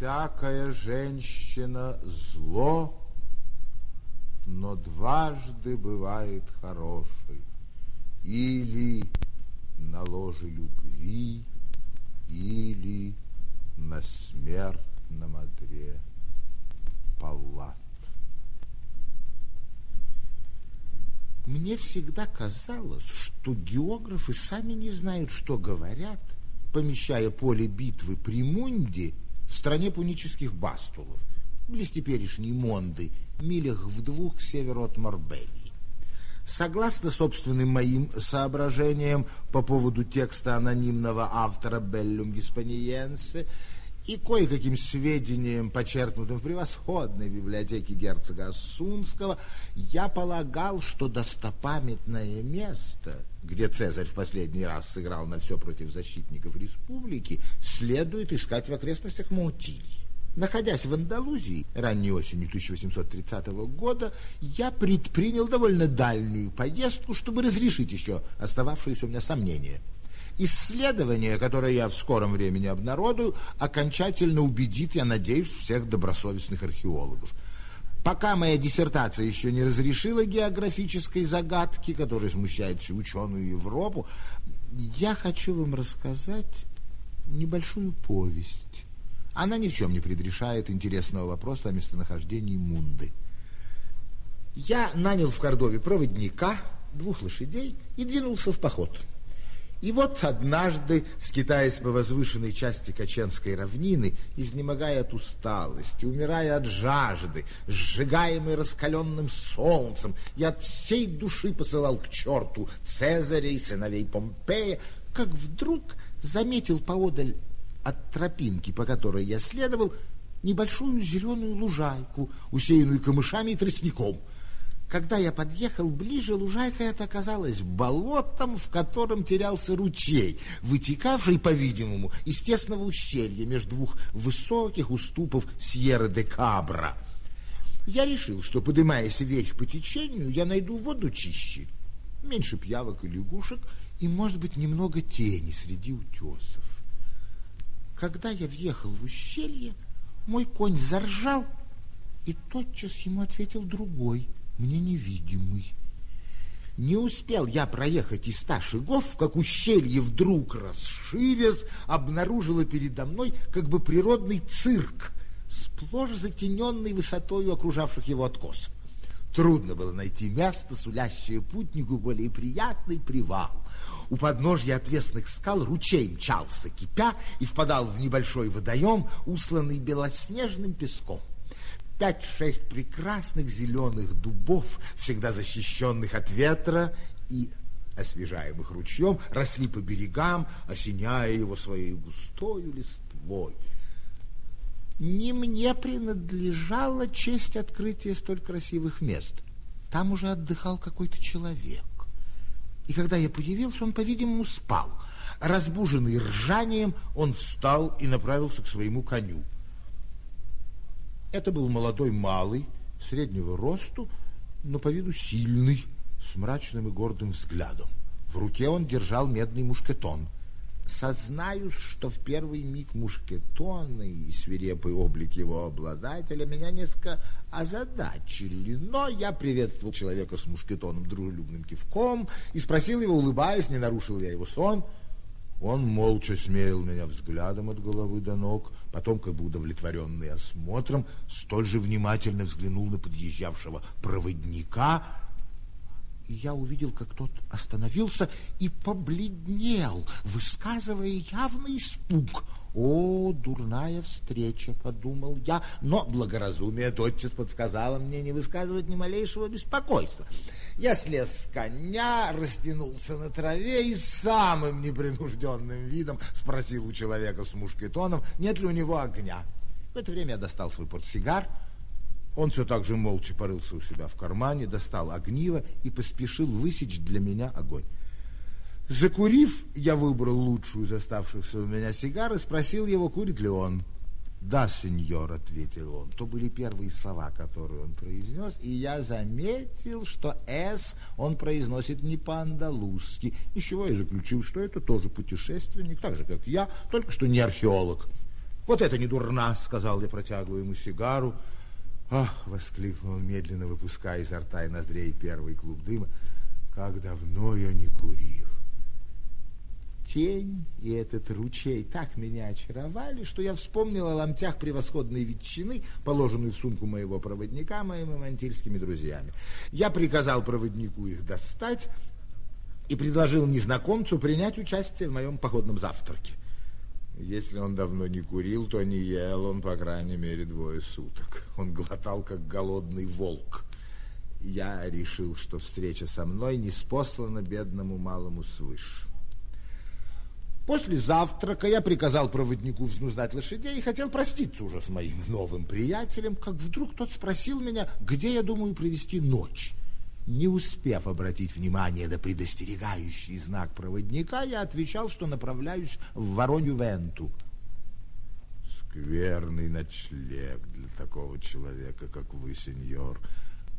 Всякая женщина зло, но дважды бывает хорошей. Или на ложе любви, или на смертном одре палат. Мне всегда казалось, что географы сами не знают, что говорят, помещая поле битвы при Мунде в стране пунических бастулов, близ теперешней Монды, милях в двух к северу от Марбелии. Согласно собственным моим соображениям по поводу текста анонимного автора Беллюм Гиспаниенсе и кое-каким сведениям, почерпнутым в превосходной библиотеке герцога Осунского, я полагал, что достопамятное место, где Цезарь в последний раз сыграл на все против защитников республики, следует искать в окрестностях Маутилии. Находясь в Андалузии ранней осенью 1830 года, я предпринял довольно дальнюю поездку, чтобы разрешить еще остававшиеся у меня сомнения. Исследование, которое я в скором времени обнародую, окончательно убедит, я надеюсь, всех добросовестных археологов. Пока моя диссертация еще не разрешила географической загадки, которая смущает всю ученую Европу, я хочу вам рассказать небольшую повесть она ни в чем не предрешает интересного вопроса о местонахождении Мунды. Я нанял в Кордове проводника, двух лошадей и двинулся в поход. И вот однажды, скитаясь по возвышенной части Каченской равнины, изнемогая от усталости, умирая от жажды, сжигаемый раскаленным солнцем, я от всей души посылал к черту Цезаря и сыновей Помпея, как вдруг заметил поодаль от тропинки, по которой я следовал, небольшую зеленую лужайку, усеянную камышами и тростником. Когда я подъехал ближе, лужайка эта оказалась болотом, в котором терялся ручей, вытекавший, по-видимому, из тесного ущелья между двух высоких уступов Сьерра-де-Кабра. Я решил, что, поднимаясь вверх по течению, я найду воду чище, меньше пьявок и лягушек и, может быть, немного тени среди утесов. Когда я въехал в ущелье, мой конь заржал, и тотчас ему ответил другой, мне невидимый. Не успел я проехать и ста шагов, как ущелье вдруг расширясь, обнаружило передо мной как бы природный цирк, сплошь затененный высотою окружавших его откосов. Трудно было найти место, сулящее путнику более приятный привал. У подножья отвесных скал ручей мчался, кипя, и впадал в небольшой водоем, усланный белоснежным песком. Пять-шесть прекрасных зеленых дубов, всегда защищенных от ветра и освежаемых ручьем, росли по берегам, осеняя его своей густою листвой. Не мне принадлежала честь открытия столь красивых мест. Там уже отдыхал какой-то человек. И когда я появился, он, по-видимому, спал. Разбуженный ржанием, он встал и направился к своему коню. Это был молодой малый, среднего росту, но по виду сильный, с мрачным и гордым взглядом. В руке он держал медный мушкетон – Сознаюсь, что в первый миг мушкетоны и свирепый облик его обладателя меня несколько озадачили, но я приветствовал человека с мушкетоном дружелюбным кивком и спросил его, улыбаясь, не нарушил я его сон. Он молча смерил меня взглядом от головы до ног, потом, как бы удовлетворенный осмотром, столь же внимательно взглянул на подъезжавшего проводника — и я увидел, как тот остановился и побледнел, высказывая явный испуг. «О, дурная встреча!» — подумал я, но благоразумие тотчас подсказало мне не высказывать ни малейшего беспокойства. Я слез с коня, растянулся на траве и самым непринужденным видом спросил у человека с мушкетоном, нет ли у него огня. В это время я достал свой портсигар — он все так же молча порылся у себя в кармане, достал огниво и поспешил высечь для меня огонь. Закурив, я выбрал лучшую из оставшихся у меня сигар и спросил его, курит ли он. «Да, сеньор», — ответил он. То были первые слова, которые он произнес, и я заметил, что «с» он произносит не по-андалузски, из чего я заключил, что это тоже путешественник, так же, как я, только что не археолог. Вот это не дурна, сказал я, протягивая ему сигару. Ах, воскликнул он, медленно выпуская изо рта и ноздрей первый клуб дыма. Как давно я не курил. Тень и этот ручей так меня очаровали, что я вспомнил о ломтях превосходной ветчины, положенную в сумку моего проводника моими мантильскими друзьями. Я приказал проводнику их достать и предложил незнакомцу принять участие в моем походном завтраке. Если он давно не курил, то не ел он, по крайней мере, двое суток. Он глотал, как голодный волк. Я решил, что встреча со мной не спослана бедному малому свыше. После завтрака я приказал проводнику взнуздать лошадей и хотел проститься уже с моим новым приятелем, как вдруг тот спросил меня, где я думаю провести ночь. Не успев обратить внимание на предостерегающий знак проводника, я отвечал, что направляюсь в Воронью Венту. Скверный ночлег для такого человека, как вы, сеньор.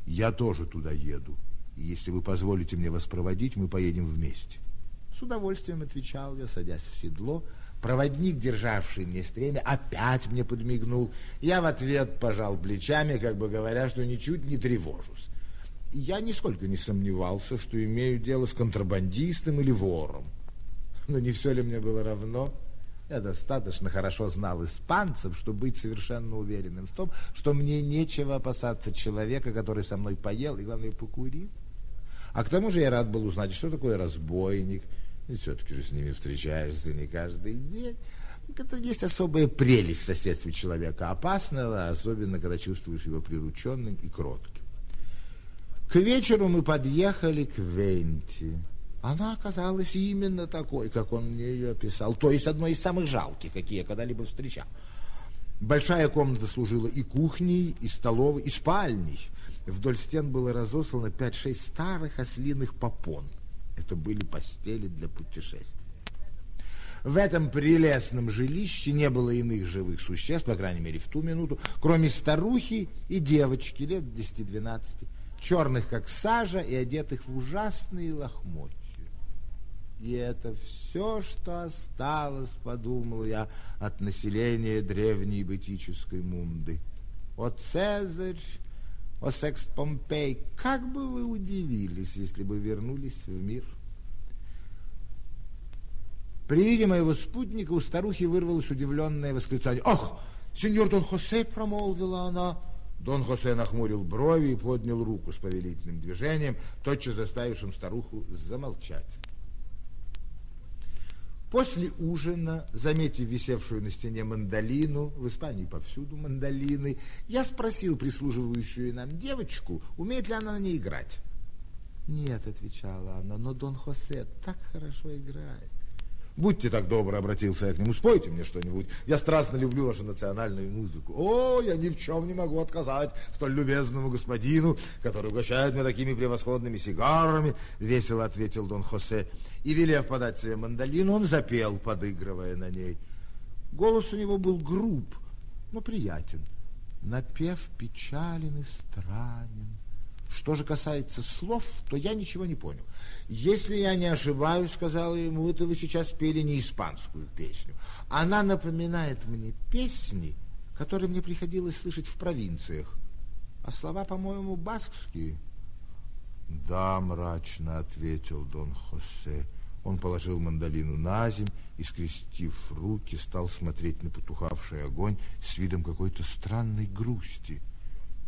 Я тоже туда еду. И если вы позволите мне вас проводить, мы поедем вместе. С удовольствием отвечал я, садясь в седло. Проводник, державший мне стремя, опять мне подмигнул. Я в ответ пожал плечами, как бы говоря, что ничуть не тревожусь. Я нисколько не сомневался, что имею дело с контрабандистом или вором. Но не все ли мне было равно? Я достаточно хорошо знал испанцев, чтобы быть совершенно уверенным в том, что мне нечего опасаться человека, который со мной поел и, главное, покурил. А к тому же я рад был узнать, что такое разбойник. И все-таки же с ними встречаешься не каждый день. Это есть особая прелесть в соседстве человека опасного, особенно когда чувствуешь его прирученным и кротким. К вечеру мы подъехали к Венти. Она оказалась именно такой, как он мне ее описал, то есть одной из самых жалких, какие я когда-либо встречал. Большая комната служила и кухней, и столовой, и спальней. Вдоль стен было разослано 5-6 старых ослиных попон. Это были постели для путешествий. В этом прелестном жилище не было иных живых существ, по крайней мере, в ту минуту, кроме старухи и девочки лет 10-12 черных, как сажа, и одетых в ужасные лохмотья. И это все, что осталось, подумал я, от населения древней бытической мунды. О Цезарь, о Секст Помпей, как бы вы удивились, если бы вернулись в мир. При виде моего спутника у старухи вырвалось удивленное восклицание. «Ах, сеньор Дон Хосе!» — промолвила она. Дон Хосе нахмурил брови и поднял руку с повелительным движением, тотчас заставившим старуху замолчать. После ужина, заметив висевшую на стене мандолину, в Испании повсюду мандолины, я спросил прислуживающую нам девочку, умеет ли она на ней играть. «Нет», — отвечала она, — «но Дон Хосе так хорошо играет». Будьте так добры, обратился я к нему, спойте мне что-нибудь. Я страстно люблю вашу национальную музыку. О, я ни в чем не могу отказать столь любезному господину, который угощает меня такими превосходными сигарами, весело ответил Дон Хосе. И, велев подать себе мандолину, он запел, подыгрывая на ней. Голос у него был груб, но приятен. Напев печален и странен. Что же касается слов, то я ничего не понял. Если я не ошибаюсь, сказала ему, это вы сейчас пели не испанскую песню. Она напоминает мне песни, которые мне приходилось слышать в провинциях. А слова, по-моему, баскские. Да, мрачно ответил Дон Хосе. Он положил мандолину на земь и, скрестив руки, стал смотреть на потухавший огонь с видом какой-то странной грусти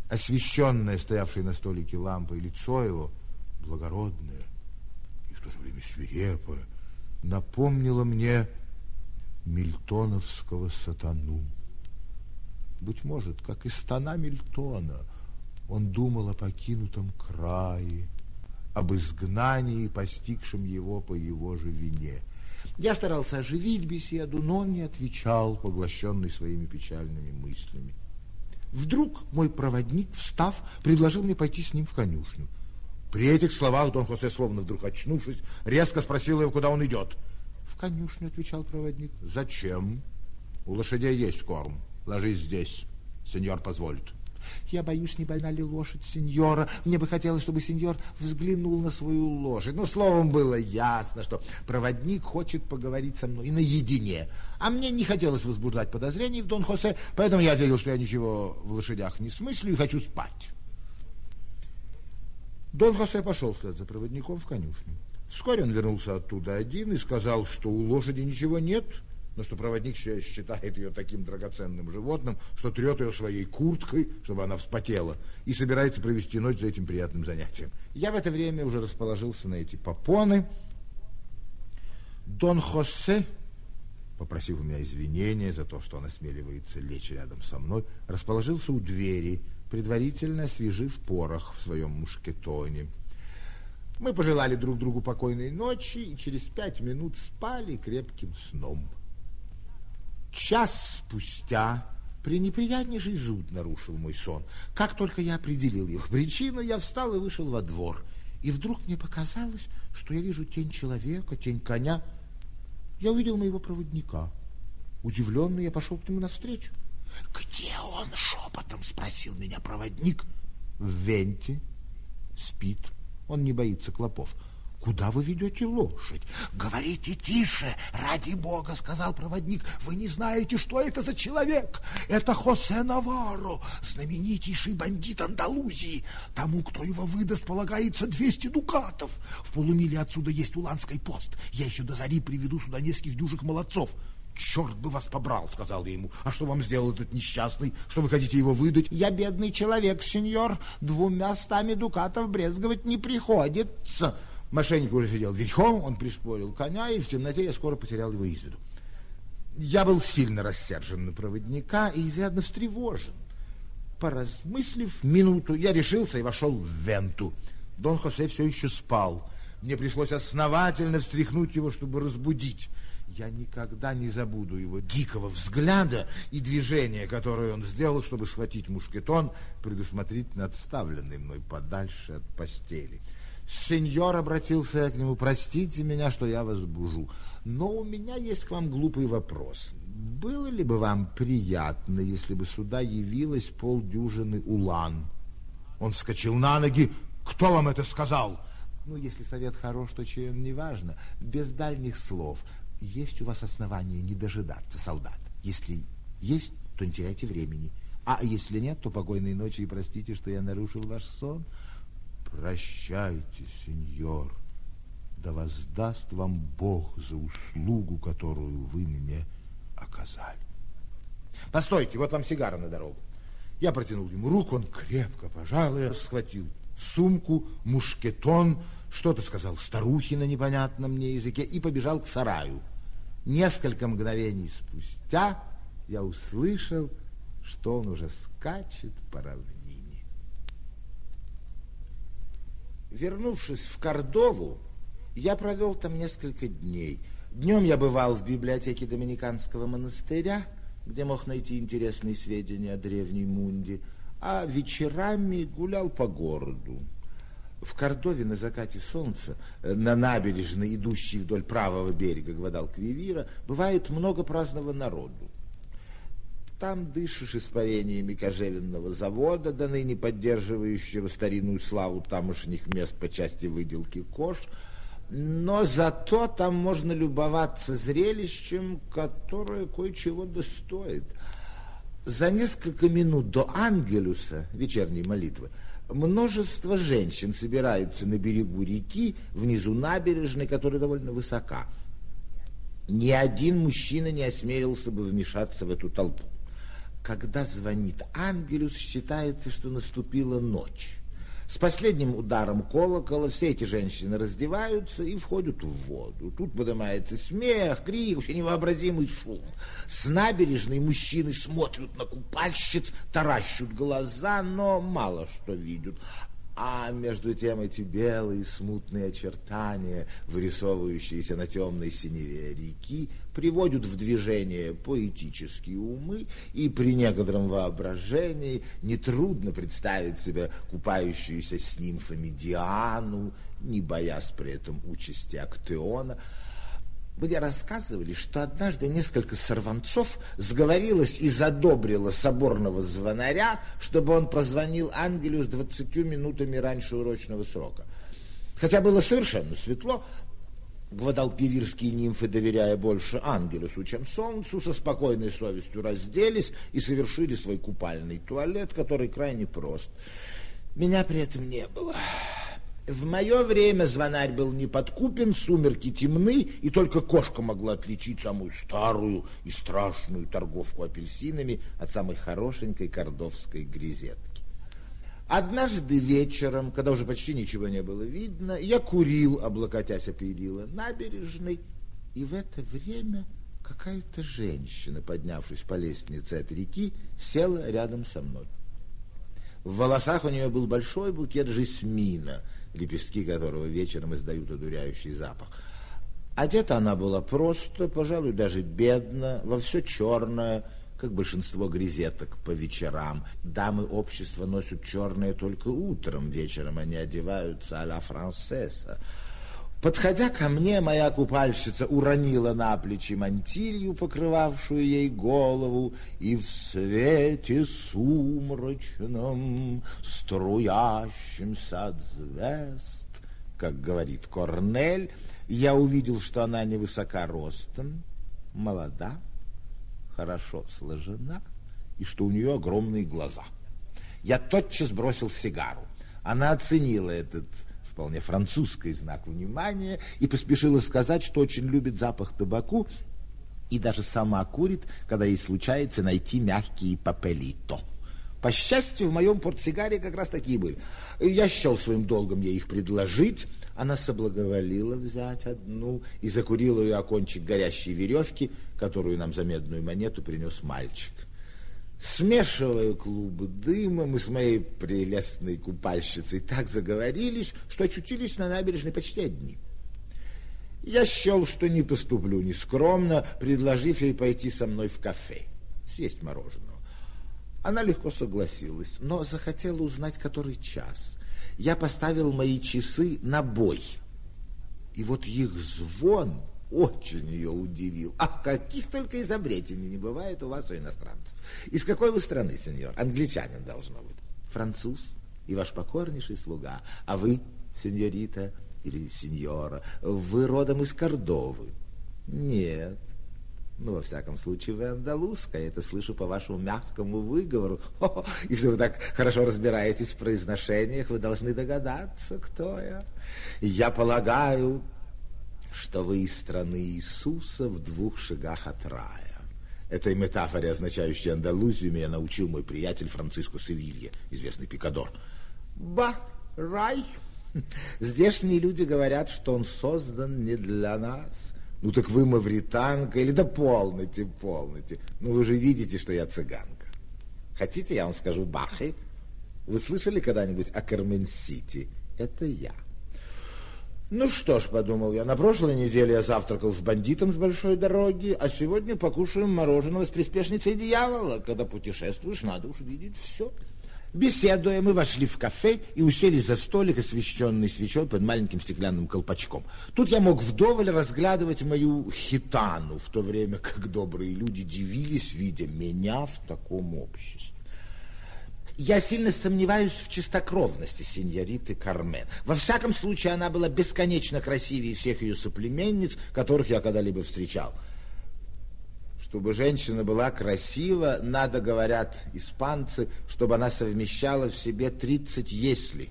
освещенное, стоявшее на столике лампой, лицо его, благородное и в то же время свирепое, напомнило мне мильтоновского сатану. Быть может, как и стана Мильтона, он думал о покинутом крае, об изгнании, постигшем его по его же вине. Я старался оживить беседу, но он не отвечал, поглощенный своими печальными мыслями. Вдруг мой проводник, встав, предложил мне пойти с ним в конюшню. При этих словах Дон Хосе, словно вдруг очнувшись, резко спросил его, куда он идет. В конюшню, отвечал проводник. Зачем? У лошадей есть корм. Ложись здесь. Сеньор позволит. Я боюсь, не больна ли лошадь сеньора. Мне бы хотелось, чтобы сеньор взглянул на свою лошадь. Ну, словом, было ясно, что проводник хочет поговорить со мной наедине. А мне не хотелось возбуждать подозрений в Дон Хосе, поэтому я ответил, что я ничего в лошадях не смыслю и хочу спать. Дон Хосе пошел вслед за проводником в конюшню. Вскоре он вернулся оттуда один и сказал, что у лошади ничего нет, но что проводник считает ее таким драгоценным животным, что трет ее своей курткой, чтобы она вспотела, и собирается провести ночь за этим приятным занятием. Я в это время уже расположился на эти попоны. Дон Хосе, попросив у меня извинения за то, что он осмеливается лечь рядом со мной, расположился у двери, предварительно освежив порох в своем мушкетоне. Мы пожелали друг другу покойной ночи и через пять минут спали крепким сном. Час спустя пренеприятнейший зуд нарушил мой сон. Как только я определил его причину, я встал и вышел во двор. И вдруг мне показалось, что я вижу тень человека, тень коня. Я увидел моего проводника. Удивленный, я пошел к нему навстречу. «Где он?» — шепотом спросил меня проводник. «В Венте. Спит». Он не боится клопов. Куда вы ведете лошадь? Говорите тише, ради бога, сказал проводник. Вы не знаете, что это за человек. Это Хосе Наваро, знаменитейший бандит Андалузии. Тому, кто его выдаст, полагается 200 дукатов. В полумиле отсюда есть Уланский пост. Я еще до зари приведу сюда нескольких дюжих молодцов. «Черт бы вас побрал», — сказал я ему. «А что вам сделал этот несчастный? Что вы хотите его выдать?» «Я бедный человек, сеньор. Двумя стами дукатов брезговать не приходится». Мошенник уже сидел верхом, он пришпорил коня, и в темноте я скоро потерял его из виду. Я был сильно рассержен на проводника и изрядно встревожен. Поразмыслив минуту, я решился и вошел в Венту. Дон Хосе все еще спал. Мне пришлось основательно встряхнуть его, чтобы разбудить. Я никогда не забуду его дикого взгляда и движения, которое он сделал, чтобы схватить мушкетон, предусмотрительно отставленный мной подальше от постели. Сеньор обратился к нему, простите меня, что я вас бужу, но у меня есть к вам глупый вопрос. Было ли бы вам приятно, если бы сюда явилась полдюжины улан? Он вскочил на ноги. Кто вам это сказал? Ну, если совет хорош, то чем не важно. Без дальних слов есть у вас основания не дожидаться солдат. Если есть, то не теряйте времени. А если нет, то покойной ночи и простите, что я нарушил ваш сон. Прощайте, сеньор, да воздаст вам Бог за услугу, которую вы мне оказали. Постойте, вот вам сигара на дорогу. Я протянул ему руку, он крепко пожал ее, схватил сумку, мушкетон, что-то сказал старухе на непонятном мне языке и побежал к сараю. Несколько мгновений спустя я услышал, что он уже скачет по равнине. Вернувшись в Кордову, я провел там несколько дней. Днем я бывал в библиотеке Доминиканского монастыря, где мог найти интересные сведения о древней Мунде, а вечерами гулял по городу. В Кордове на закате солнца, э, на набережной, идущей вдоль правого берега Гвадалквивира, бывает много праздного народу. Там дышишь испарениями кожевенного завода, до ныне поддерживающего старинную славу тамошних мест по части выделки кож, но зато там можно любоваться зрелищем, которое кое-чего достоит. За несколько минут до Ангелюса, вечерней молитвы, множество женщин собираются на берегу реки, внизу набережной, которая довольно высока. Ни один мужчина не осмелился бы вмешаться в эту толпу. Когда звонит Ангелюс, считается, что наступила ночь. С последним ударом колокола все эти женщины раздеваются и входят в воду. Тут поднимается смех, крик, вообще невообразимый шум. С набережной мужчины смотрят на купальщиц, таращут глаза, но мало что видят. А между тем эти белые смутные очертания, вырисовывающиеся на темной синеве реки, приводят в движение поэтические умы, и при некотором воображении нетрудно представить себе купающуюся с нимфами Диану, не боясь при этом участи Актеона. Мне рассказывали, что однажды несколько сорванцов сговорилось и задобрило соборного звонаря, чтобы он прозвонил ангелю с двадцатью минутами раньше урочного срока. Хотя было совершенно светло, гвадалкивирские нимфы, доверяя больше ангелусу, чем солнцу, со спокойной совестью разделись и совершили свой купальный туалет, который крайне прост. Меня при этом не было. В мое время звонарь был не подкупен, сумерки темны, и только кошка могла отличить самую старую и страшную торговку апельсинами от самой хорошенькой кордовской грезетки. Однажды вечером, когда уже почти ничего не было видно, я курил, облокотясь о перила набережной, и в это время какая-то женщина, поднявшись по лестнице от реки, села рядом со мной. В волосах у нее был большой букет жасмина, лепестки которого вечером издают одуряющий запах. Одета она была просто, пожалуй, даже бедно, во все черное, как большинство грезеток по вечерам. Дамы общества носят черное только утром, вечером они одеваются а-ля францесса. Подходя ко мне, моя купальщица уронила на плечи мантилью, покрывавшую ей голову, и в свете сумрачном, струящимся от звезд, как говорит Корнель, я увидел, что она невысока ростом, молода, хорошо сложена, и что у нее огромные глаза. Я тотчас бросил сигару. Она оценила этот вполне французский знак внимания, и поспешила сказать, что очень любит запах табаку и даже сама курит, когда ей случается найти мягкие папелито. По счастью, в моем портсигаре как раз такие были. Я счел своим долгом ей их предложить. Она соблаговолила взять одну и закурила ее о кончик горящей веревки, которую нам за медную монету принес мальчик. Смешивая клубы дыма, мы с моей прелестной купальщицей так заговорились, что очутились на набережной почти одни. Я счел, что не поступлю нескромно, предложив ей пойти со мной в кафе, съесть мороженого. Она легко согласилась, но захотела узнать, который час. Я поставил мои часы на бой. И вот их звон очень ее удивил. А каких только изобретений не бывает у вас, у иностранцев. Из какой вы страны, сеньор? Англичанин должно быть. Француз и ваш покорнейший слуга. А вы, сеньорита или сеньора, вы родом из Кордовы? Нет. Ну, во всяком случае, вы андалузская, это слышу по вашему мягкому выговору. О, если вы так хорошо разбираетесь в произношениях, вы должны догадаться, кто я. Я полагаю, что вы из страны Иисуса в двух шагах от рая. Этой метафоре, означающей Андалузию, меня научил мой приятель Франциско Севилья, известный пикадор. Ба, рай. Здешние люди говорят, что он создан не для нас. Ну так вы мавританка или да полноте, полноте. Ну вы же видите, что я цыганка. Хотите, я вам скажу Бахи? Вы слышали когда-нибудь о Кармен-Сити? Это я. Ну что ж, подумал я, на прошлой неделе я завтракал с бандитом с большой дороги, а сегодня покушаем мороженого с приспешницей дьявола. Когда путешествуешь, надо уж видеть все. Беседуя, мы вошли в кафе и уселись за столик, освещенный свечой под маленьким стеклянным колпачком. Тут я мог вдоволь разглядывать мою хитану, в то время как добрые люди дивились, видя меня в таком обществе. Я сильно сомневаюсь в чистокровности сеньориты Кармен. Во всяком случае, она была бесконечно красивее всех ее соплеменниц, которых я когда-либо встречал. Чтобы женщина была красива, надо, говорят испанцы, чтобы она совмещала в себе 30 «если»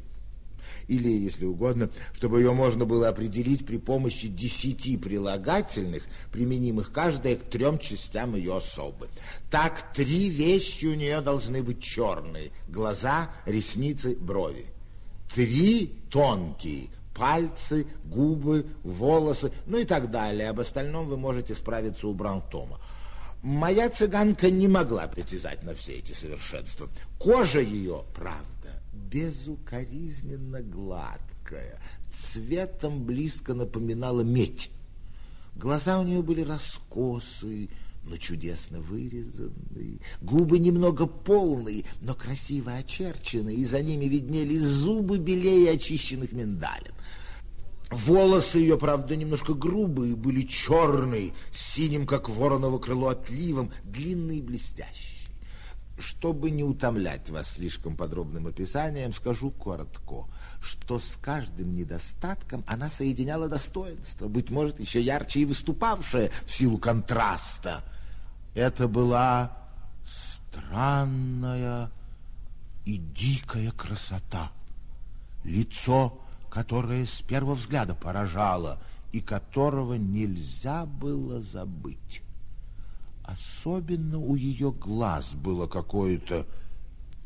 или, если угодно, чтобы ее можно было определить при помощи десяти прилагательных, применимых каждая к трем частям ее особы. Так три вещи у нее должны быть черные – глаза, ресницы, брови. Три тонкие – пальцы, губы, волосы, ну и так далее. Об остальном вы можете справиться у Браунтома. Моя цыганка не могла притязать на все эти совершенства. Кожа ее, правда, безукоризненно гладкая, цветом близко напоминала медь. Глаза у нее были раскосые, но чудесно вырезанные, губы немного полные, но красиво очерченные, и за ними виднелись зубы белее очищенных миндалин. Волосы ее, правда, немножко грубые, были черные, с синим, как вороново крыло, отливом, длинные и блестящие. Чтобы не утомлять вас слишком подробным описанием, скажу коротко, что с каждым недостатком она соединяла достоинство, быть может, еще ярче и выступавшее в силу контраста. Это была странная и дикая красота. Лицо, которое с первого взгляда поражало и которого нельзя было забыть. Особенно у ее глаз было какое-то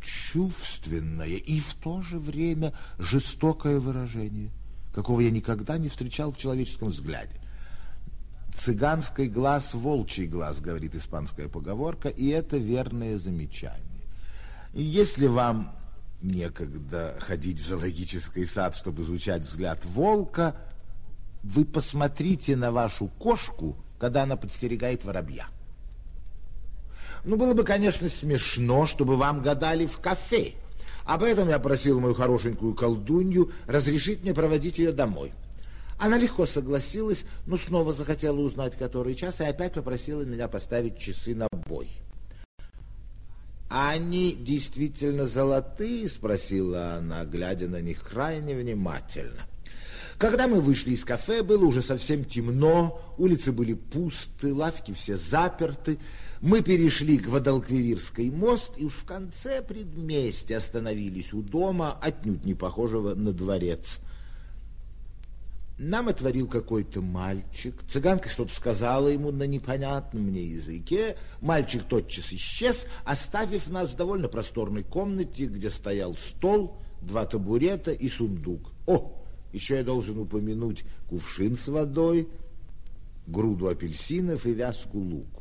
чувственное и в то же время жестокое выражение, какого я никогда не встречал в человеческом взгляде. «Цыганский глаз – волчий глаз», говорит испанская поговорка, и это верное замечание. Если вам некогда ходить в зоологический сад, чтобы изучать взгляд волка, вы посмотрите на вашу кошку, когда она подстерегает воробья. Ну, было бы, конечно, смешно, чтобы вам гадали в кафе. Об этом я просил мою хорошенькую колдунью разрешить мне проводить ее домой. Она легко согласилась, но снова захотела узнать, который час, и опять попросила меня поставить часы на бой. «Они действительно золотые?» – спросила она, глядя на них крайне внимательно. Когда мы вышли из кафе, было уже совсем темно, улицы были пусты, лавки все заперты. Мы перешли к Гвадалквивирский мост и уж в конце предместья остановились у дома, отнюдь не похожего на дворец. Нам отворил какой-то мальчик. Цыганка что-то сказала ему на непонятном мне языке. Мальчик тотчас исчез, оставив нас в довольно просторной комнате, где стоял стол, два табурета и сундук. О, еще я должен упомянуть кувшин с водой, груду апельсинов и вязку лук.